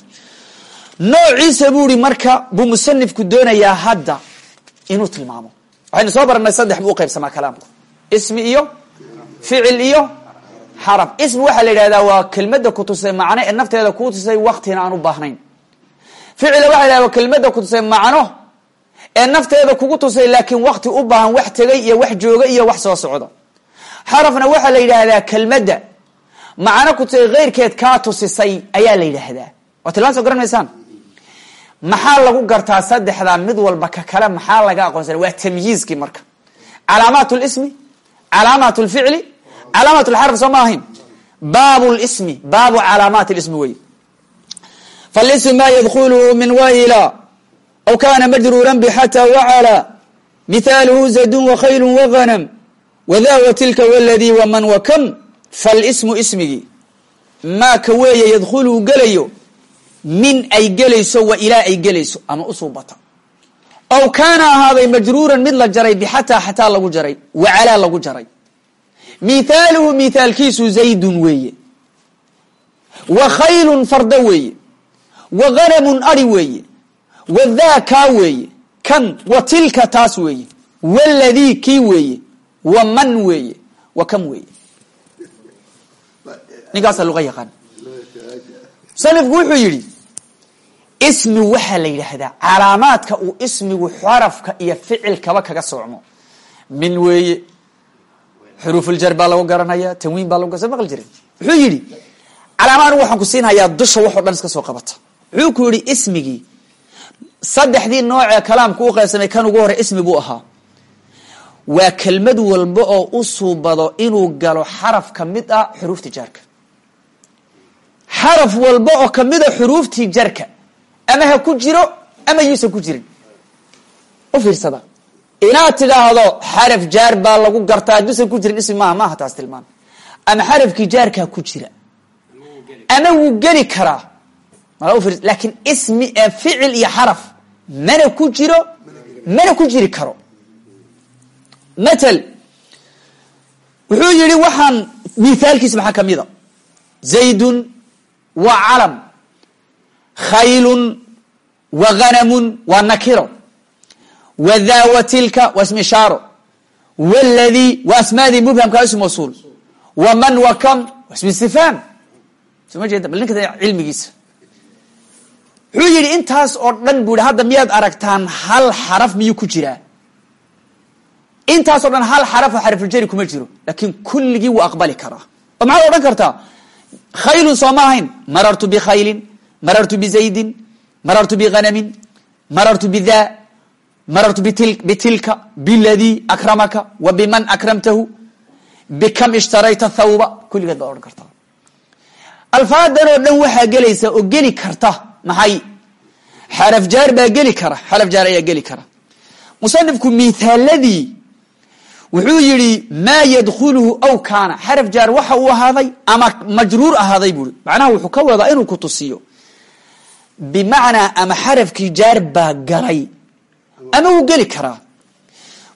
Noociisa buu ihi marka buu musanifku doonayaa hadda inuu tilmaamo. Waxaynu soo baranay saddex buu uqaybsamaa kalaamku. Ismi iyo ficil iyo xaraf ismi waxaa la yidhahdaa waa kelmada kutusay macno ee nafteeda kuu tusay waktina aan u baahnayn. Ficila waxa la yhahda waa kelmada kutusay macno ee nafteeda kugu tusay laakiin wakti u baahan wax tegay iyo wax jooga iyo wax soo socda xarafna waxaa la yidhaahdaa kelmadda macno kutusay keyrkeed kaa tusisay ayaa la yidhaahdaa. Waa tilmaan soo garan maysaan maxaa lagu gartaa saddexdaa mid walba ka kale? Maxaa laga aqoonsana waa tamyiizkii marka. Calaamaat lismi calaamaat lficli calaamaat lxarf soo ma ahayn. Baab lsmi baabu calaamaat lismi wey falism min wayla aw kana majruura bxata wacala. Mithaaluhu zadun wakhaylu wahanam wada watilka wladii waman wakam falsmu ismigii maa ka weeye yadkhuluhu gelayo min ay gelayso wa ilaa ay gelayso ama usuubata aw kaana ahaaday majruuran mid la jaray bxataa xataa lagu jaray wacalaa lagu jaray mithaaluhu mithaalkiisu zaydun weeye wa khaylun farda weeye wa hanamun ari weeye wa daa kaa weeye kan wa tilka taas weeye waladii kii weeye wa man weeye wa kam weeye ninkaasaa luqa yaqaan. Musanifku wuxuu yidhi ismi waxaa la yidhaahdaa calaamaadka uu ismigu xarafka iyo ficilkaba kaga socmo. Min weeye xuruufuljar baa lagu garanaya tanwiin baa lagu maqli jiray. Wuxuu yidhi calaama waxaan ku siinhayaa dusha waxoo dhan iska soo qabata. Wuxuu ku yidhi ismigii saddexdii noocee kalaamku u qaybsamay kan ugu hore ismi buu ahaa. Waa kelmad walba oo u suubado inuu galo xaraf ka mid ah xuruuftii jarka xaraf walba oo ka mid a xuruuftii jarka ama ha ku jiro ama yuusan ku jirin. U fiirsada. Inaad tidhaahdo xaraf jaar baa lagu gartaa hadduusan ku jirin ismi maaha maaha taas tilmaan. Ama xarafkii jaarkaa ku jira. Ama wuu geli karaa. Laakiin ismi ee ficil iyo xaraf mana ku jiro mana ku jiri karo. Matal wuxuu yihi waxaan mithaalkiisa maxaa kamida zaydun wa calam khaylun wa hanamun waa nakiro. Wa daa wa tilka waa ismi ishaaro waladii waa asmaadii mubhamkaa ism mawsuul wa man wa kam waa ismi istifhaam soo ma jeeda bal ninka cilmigiisa. Wuxuu yidhi intaas oo dhan buu hadda miyaad aragtaan hal xaraf miyuu ku jiraa? Intaas oo dhan hal xaraf oo xarfuljari kuma jiro laakiin kulligii wuu aqbali karaa. Oo maxaad odhan kartaa khaylun soo ma ahayn marartu bikhaylin marartu bizaydin marartu bihanamin marartu bidaa marartu bitilka biladii akramaka wa biman akramtahu bikam ishtarayta thawba kulligeed baad odhan kartaa alfaadan oo dhan waxaa gelaysa oo geli karta maxay xaraf jaar baa geli kara xaraf jaar ayaa geli kara musanifku mithaaladii wuxuu yihi maa yadkhuluhu aw kaana. Xaraf jaar waxa uu ahaaday ama majruur ahaaday buui macnaha wuxuu ka wadaa inuu ku tusiyo. Bimacnaa ama xarafkii jaar baa galay ama wuu geli karaa.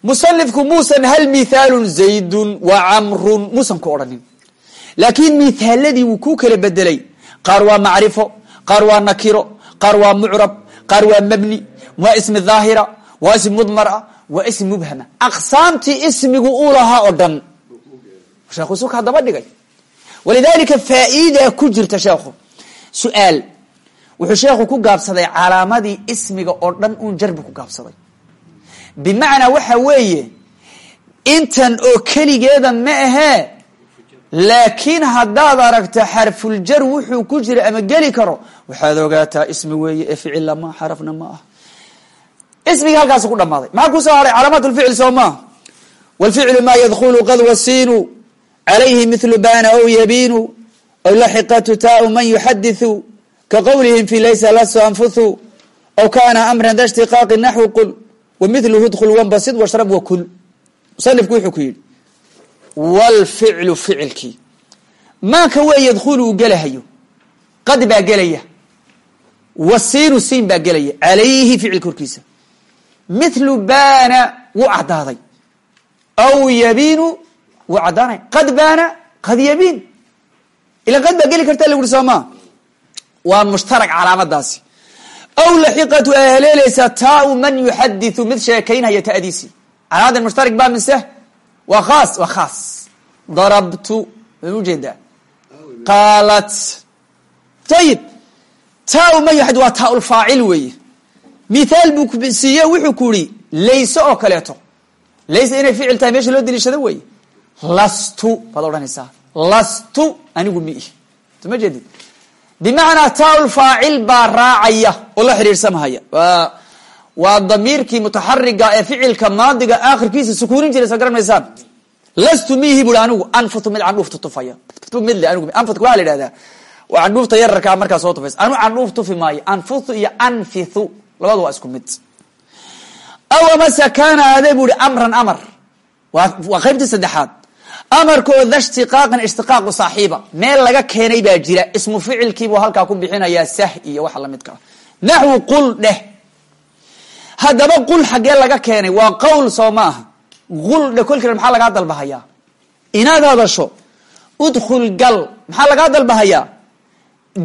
Musanifku muusan hal mithaalun zaydun wa camrun? Muusan ku odhanin. Laakiin mithaaladii wuu ku kala bedelay qaar waa macrifo qaar waa nakiro qaar waa mucrab qaar waa mabni waa ismi dhaahira waa ismi mudmara waa ismi mubhama. Aqsaamtii ismigu uu lahaa oo dhan. Sheekhu suka daba dhigay. Walidaalika faa'iida ku jirta sheekhu su'aal. Wuxuu sheekhu ku gaabsaday calaamadii ismiga oo dhan uun jarbi ku gaabsaday. Bimacnaa waxa weeye intan oo keligeeda ma ahee laakiin haddaad aragto xarfuljar wuxuu ku jira ama geli karo. Waxaad ogaataa ismi weeye ee ficilla ma xarafna ma ah ismigii halkaas ku dhamaaday maxaa ku soo haray? Calaamaat lficil soo maa wlficlu ma ydkulu qad wasiinu calayhi mithlu bana aw yabiinu aw laxiqatu taau man yuxadiثu ka qowlihim fi laysa lasu anfuthu aw kana amran da shtiqaaqi naxwi qul wamithluhu dkul wanbasid washrab wakul musanifku wuxuu ku yidhi wlficlu ficilkii maanka wey ydkulu uu gelahayo? Qad baa gelaya. Wasiinu siin baa gelaya. Calayhi ficilka horkiisa mithlu bana wuu cadaaday aw yabiinu wuu caddaanay. Qad baana qad yabiin. Ila qad baa geli karta lagu uri soo maa waa mushtarak calaamadaasi aw laxiqatu ay haleelaysaa taau man yuxadiثu mid sheekaynhaya ta'diisi. Calaamadan mushtarak baa mise? Waa khaas waa khaas. Darabtu waan u jeedaa. Qaalat ayib taau man yuxadi waa taa lfaacil weeye mithaal buu siiye wuxuu ku yihi layse oo kaleeto. Laysa inay ficil tahay meesha loo daliishado wey lastu baad lastu anigu mi ihi soma jeedid bimacnaa taal faacil baa raacaya oo la xiriirsamahaya. Waa damiirkii ee ficilka maadiga aakhirkiisa sukuunin jiray soo garanaysaan lastu miihi bui anigu anfutu mid candhuufta tufaya. Midle anigu anfutka waxaa la ihahdaa waa candhuufta yararkaa markaa soo anu candhuuf tufi maayo. Anfuthu iyo anfithu labadu waa isku mid. Aw amase kaana aadee amran amar. Waa qaybtii saddexaad. Amarkoo da shtiqaaqin ishtiqaaqu saaxiiba. Meel laga keenay baa jira. Ismu ficilkiibuu halkaa ku bixinayaa sah iyo waxa lamidka ah naxwu qul dheh. Haddaba qul xaggee laga keenay waa qowl soo ma aha. Qul dhe kolkiina maxaa lagaa dalbahayaa? Inaad hadasho udkhul gal. Maxaa lagaa dalbahayaa?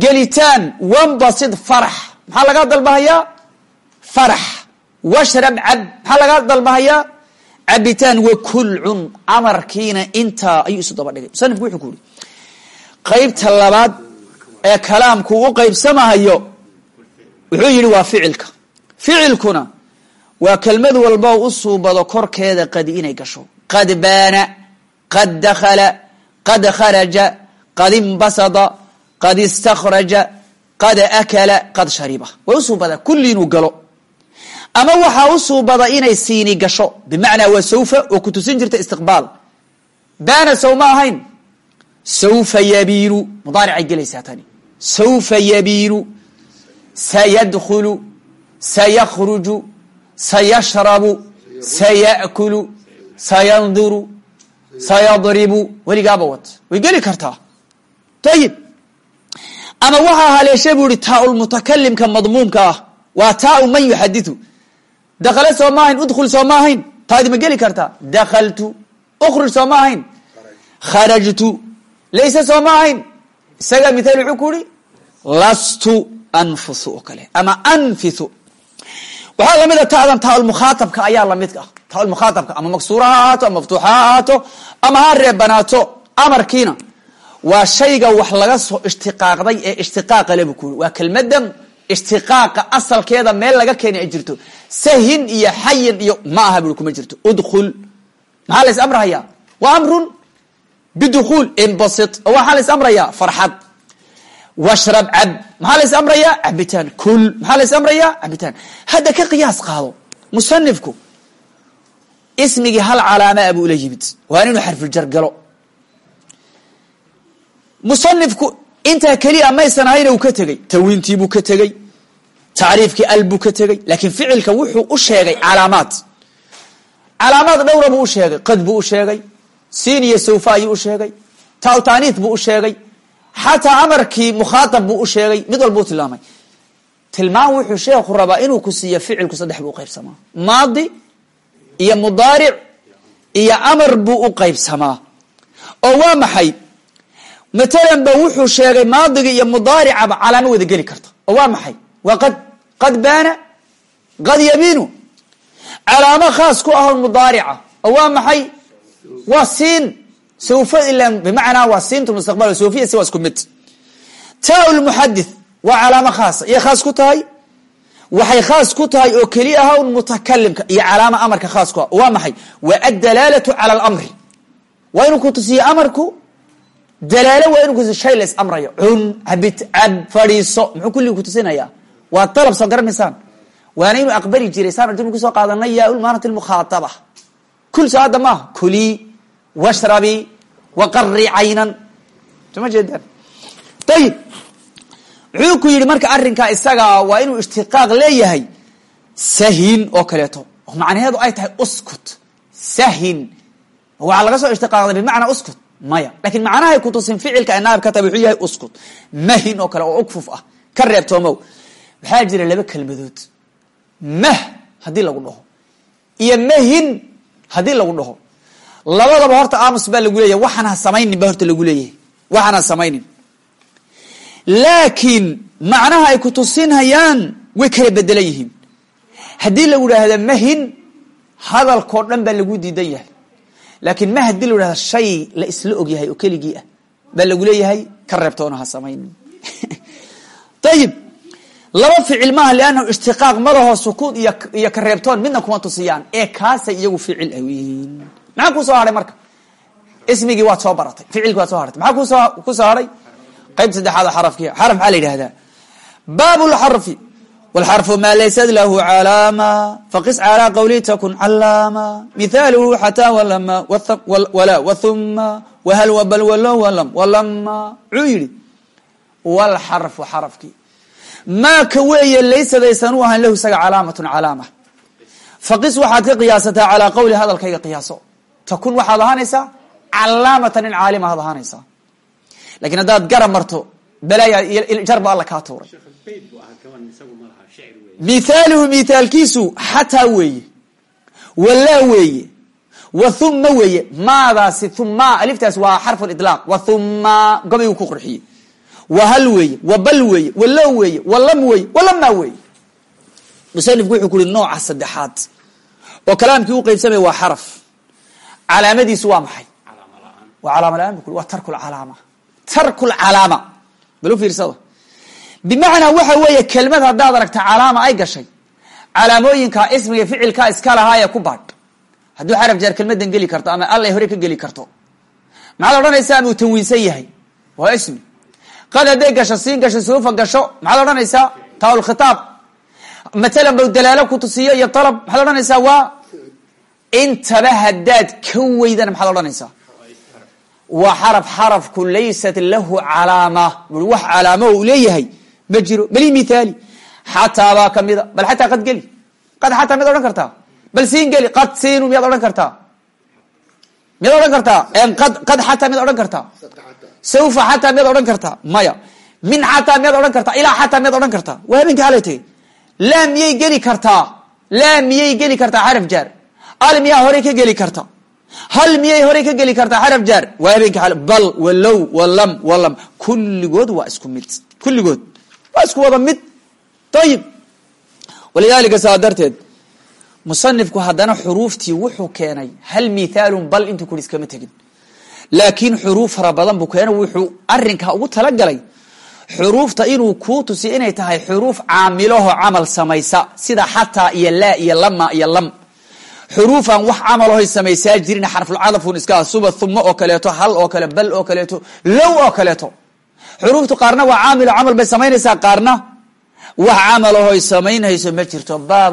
Gelitaan wambasid farax. Maxaa lagaa dalbahayaa farax washrab cab maxaa lagaa dalbahayaa cabitaan wakul cun amarkiina intaa ayuu isu daba dhigay. Musanifku wuxuu ku yihi qaybta labaad ee kalaamku u qaybsamahayo wuxuu yihi waa ficilka. Ficilkuna waa kelmad walba u korkeeda qad inay gasho. Qad baana qad dakhala qad kharaja qad imbasada qad istakhraja qad akala qad shariba. Way u suubadaa kulli galo ama waxaa u suubada inay siini gasho. Bimacnaa waa sawfa oo ku tusin jirta istiqbaal. Baana sow ma ahayn. Sawfa yabiinu mudaaricay gelaysaa tani. Sawfa yabiinu sayadkhulu. Sayakhruju. Sayashrabu. Saya'kulu sayanduru sayadribu. Weligaaba wat. Way geli kartaa. Ayib ama waxaa haleeshe bu ihi taa-ulmutakalimka madmuumka ah. Waa taau man yuxadiu dakale soo ma ahayn udkhul soo ma ahayn taadi ma geli kartaa dakaltu ukruj soo ma ahayn kharajtu layse soo ma ahayn isaga mithaal wuxuu ku ihi lastu anfusu oo kale ama anfithu waxaa la mid a taadan taaulmukhaatabka ayaa la mid ah taaulmukhaatabka ama maksuura ha ahaato ama maftuuxa ha ahaato ama ha reebanaato amarkiina waa shayga wax laga soo sahin iyo xayin iyo ma aha bui kuma jirto. Udkhul. Maxaa la amrahayaa waa amrun bidukhuul imbasit oo waxaa la is amrayaa farxad. Washrab cab maxaa la is amrayaa kul. Maxaa la is amrayaa cabitaan ka qiyaas qaado musanifku ismigii hal calaamaa buu ula yimid. Waa inuu xarfuljar galo. Musanifku intaa keliya maysan ahayna uu ka tegey tawiintiibuu ka tegey tacriifkii al buu ka tegey laakiin ficilka wuxuu u sheegay calaamaad. Calaamaad dhowra buu sheegay qad buu sheegay siin iyo sawfa ayuu sheegay taawtaaniith buu sheegay xataa amarkii mukhaatab buu sheegay mid walbuu tilmaamay. Tilmaan wuxuu sheekhu rabaa inuu ku siiyo ficilku saddex buu uqaybsamaa maadi iyo mudaaric iyo amar buu u qaybsamaa. Oo waa maxay? Matalan ba wuxuu sheegay maadiga iyo mudaaricaba calaamo wada geli karta. Oo waa maxay? Waa qad qad baana qad yamiinu calaamo khaas ku ahon mudaarica. Oo waa maxay? Waa siin. Sawfa ila bimacnaa waa siintu mustaqbal sawfiya si waa isku mid. Taa lmuxadith waa calaamo khaasa iyay khaas ku tahay? Waxay khaas ku tahay oo keli aha un mutakalimka iyo calaamo amarka khaas ku ah waa maxay? Waa addalaalatu cala alamri. Waa inuu ku tusiyo amarku? Dalaalo waa inu kutusiyo shay lays amrayo. Cun cabit cab fadhiiso. Muxuu kulligii kutusinayaa waa dalab soo garanaysaan. Waana inuu aqbali jiray saan adduun ku soo qaadanay yaa ulmaanat lmukhaataba kul soo hadda maaha kulii washrabi waqari caynan. Soo ma jeedaan. Ayib wuxuu ku yidhi marka arrinkaa isagaa waa inuu ishtiqaaq leeyahay sahin oo kaleeto. Oo macnaheedu ay tahay uskut sahin. Waxaa laga soo ishtiqaaqday bimacnaa uskut maya. Lakin macnahay kutusin ficilka ay naab ka tahay wuxuu yahay uskut mahin oo kale oo ugfuf ah. Ka reebtoomow waxaa jira laba kelmadood? Mah haddii lagu dhaho iyo mahin haddii lagu dhaho. Labadaba horta aamus baa lagu leeyahay. Waxaan samaynin ba horta lagu leeyahay. Waxaan samaynin. Laakiin macnaha ay kutusinhayaan way kala bedelan yihiin. Haddii lagu idhaahda mahin hadalkao dhan baa lagu diidan yahay. Laakiin ma haddii la idhahda shay la isla og yahay oo keligii ah baa lagu leeyahay ka reebtoona ha samaynin. Ayib laba ficil maaha liannahu ishtiqaaq malaho sukuud iyo iyo ka reebtoon midna kuma tusiyaan. Ee kaasay iyagu ficil awiin. Maxaa kuu soo hadhay marka? Ismigii waad soo baratay ficilkii waad soo hartay maxaa ku soo ku soo hadhay qayb saddexaad xarafkii xaraf maxaa la yidhahdaa baab lxarfi wlxarfu maa laysat lahu calaama faqis calaa qawli takun calaama mithaaluhu xataa walama wala wathuma wahal wabal walo walam walama muxuu yidhi wlxarfu xarafkii maa ka weeye laysadaysan u ahayn lahu isaga calaamatun calaama. Faqis waxaad ka qiyaasataa calaa qawli hadalkayga qiyaaso. Takun waxaad ahaanaysaa calaamatan in caalima ad ahaanaysaa. Lakin haddaad garab marto balaaya jar ba alla kaa tuuray. Mithaaluhu mithaalkiisu xataa weeye walaa weeye wa huma weeye maadaasi huma aliftaas waa xarfu ilaaq wa huma gobaygu ku qurxiyey wa hal weeye wa bal weeye walo weeye walam weeye walama weeye musanifku wuxuu ku uhi nooca saddexaad. Oo kalaamkii u qeybsamaya waa xaraf. Calaamadiisu waa maxay? Waa ku waa tarku lcalaama tarku lcalaama bal u fiirsada bimacnaa waxa weeye kelmad haddaad aragta calaama ay gashay calaamooyinkaa ismiga ficilkaa iska lahaayee ku baadh. Hadduu xaraf jeer kelmadan geli karto ama allay hore ka geli karto. Maxaad odhanaysaa ama uu tanwiinsan yahay? Waa ismi qad hadday gasho siin gasho suufa gasho maxaad odhanaysaa? Taaulkhitaab matalan ba dalaalo ku tusiyo iyo dalab maxaad odhanaysaa? Waa intaba haddaad ka weydana maxaad odhanaysaa? Waa xaraf xarafku laysat lahu calaama. Wax calaamo uu leeyahay ma jiro. Beli mithaali xataa baa kamida bal xataa qad geli. Qad xataa miyaad odhan kartaa? Bal siin geli qad siinu miyaad odhan kartaa? Miyaad odhan kartaa? Qad qad xataa miyaad odhan kartaa sawfa xataa miyaad odhan kartaa maya. Min xataa miyaad odhan kartaa ilaa xataa miyaad odhan kartaa waa habeenkii xalay laa miyay geli kartaa laa miyay geli kartaa xaraf jaar al miyaa horey ka geli karta. Hal miyay horey ka geli kartaa xaraf jaar waa habeenkii bal walow walam walam kulligood waa isku mid. Kulligood. Waa isku wada mid. Ayib walidaalika saa darteed musanifku haddana xuruuftii wuxuu keenay hal mithaalun bal intuu kuri iskama tegin laakiin xuruuf fara badan buu keenay wuxuu arinkaa ugu talagalay xuruufta inuu kuu tusiyo inay tahay xuruuf caamilaho camal samaysa sida xataa iyo laa iyo lama iyo lam. Xuruufaan wax camalahoy samaysaa jirin xarfulcadafun iska suba uma oo kaleeto hal oo kale bal oo kaleeto low oo kaleeto. Xuruuftu qaarna waa caamilo camal bay samaynaysaa qaarna wax camalahoy samaynhayso ma jirto. Baab